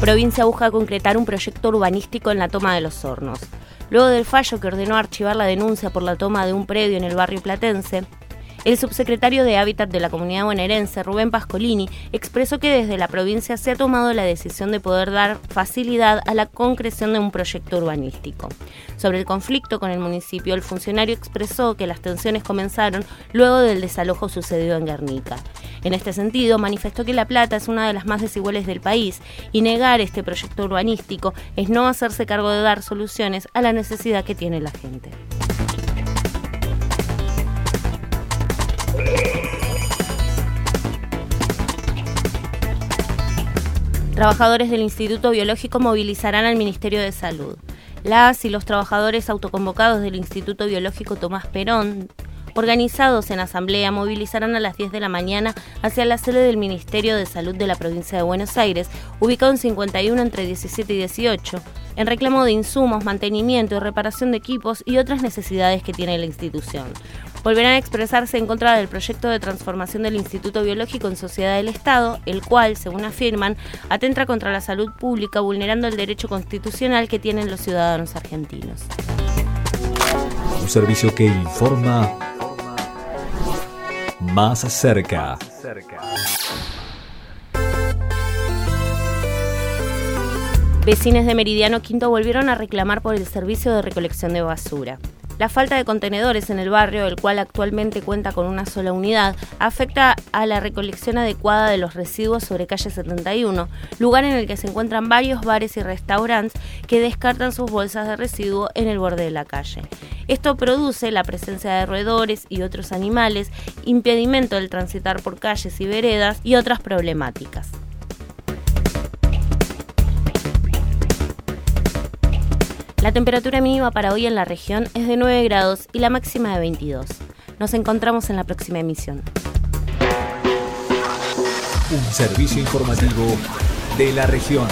Provincia busca concretar un proyecto urbanístico en la toma de los hornos. Luego del fallo que ordenó archivar la denuncia por la toma de un predio en el barrio platense, el subsecretario de Hábitat de la Comunidad Bonaerense, Rubén Pascolini, expresó que desde la provincia se ha tomado la decisión de poder dar facilidad a la concreción de un proyecto urbanístico. Sobre el conflicto con el municipio, el funcionario expresó que las tensiones comenzaron luego del desalojo sucedido en Guernica. En este sentido, manifestó que La Plata es una de las más desiguales del país y negar este proyecto urbanístico es no hacerse cargo de dar soluciones a la necesidad que tiene la gente. Trabajadores del Instituto Biológico movilizarán al Ministerio de Salud. Las y los trabajadores autoconvocados del Instituto Biológico Tomás Perón organizados en asamblea, movilizarán a las 10 de la mañana hacia la sede del Ministerio de Salud de la provincia de Buenos Aires, ubicado en 51 entre 17 y 18, en reclamo de insumos, mantenimiento y reparación de equipos y otras necesidades que tiene la institución. Volverán a expresarse en contra del proyecto de transformación del Instituto Biológico en Sociedad del Estado, el cual, según afirman, atenta contra la salud pública vulnerando el derecho constitucional que tienen los ciudadanos argentinos. Un servicio que informa más cerca. Vecines de Meridiano Quinto volvieron a reclamar por el servicio de recolección de basura. La falta de contenedores en el barrio, el cual actualmente cuenta con una sola unidad, afecta a la recolección adecuada de los residuos sobre calle 71, lugar en el que se encuentran varios bares y restaurantes que descartan sus bolsas de residuo en el borde de la calle. Esto produce la presencia de roedores y otros animales, impedimento del transitar por calles y veredas y otras problemáticas. La temperatura mínima para hoy en la región es de 9 grados y la máxima de 22. Nos encontramos en la próxima emisión. Un servicio informativo de la región.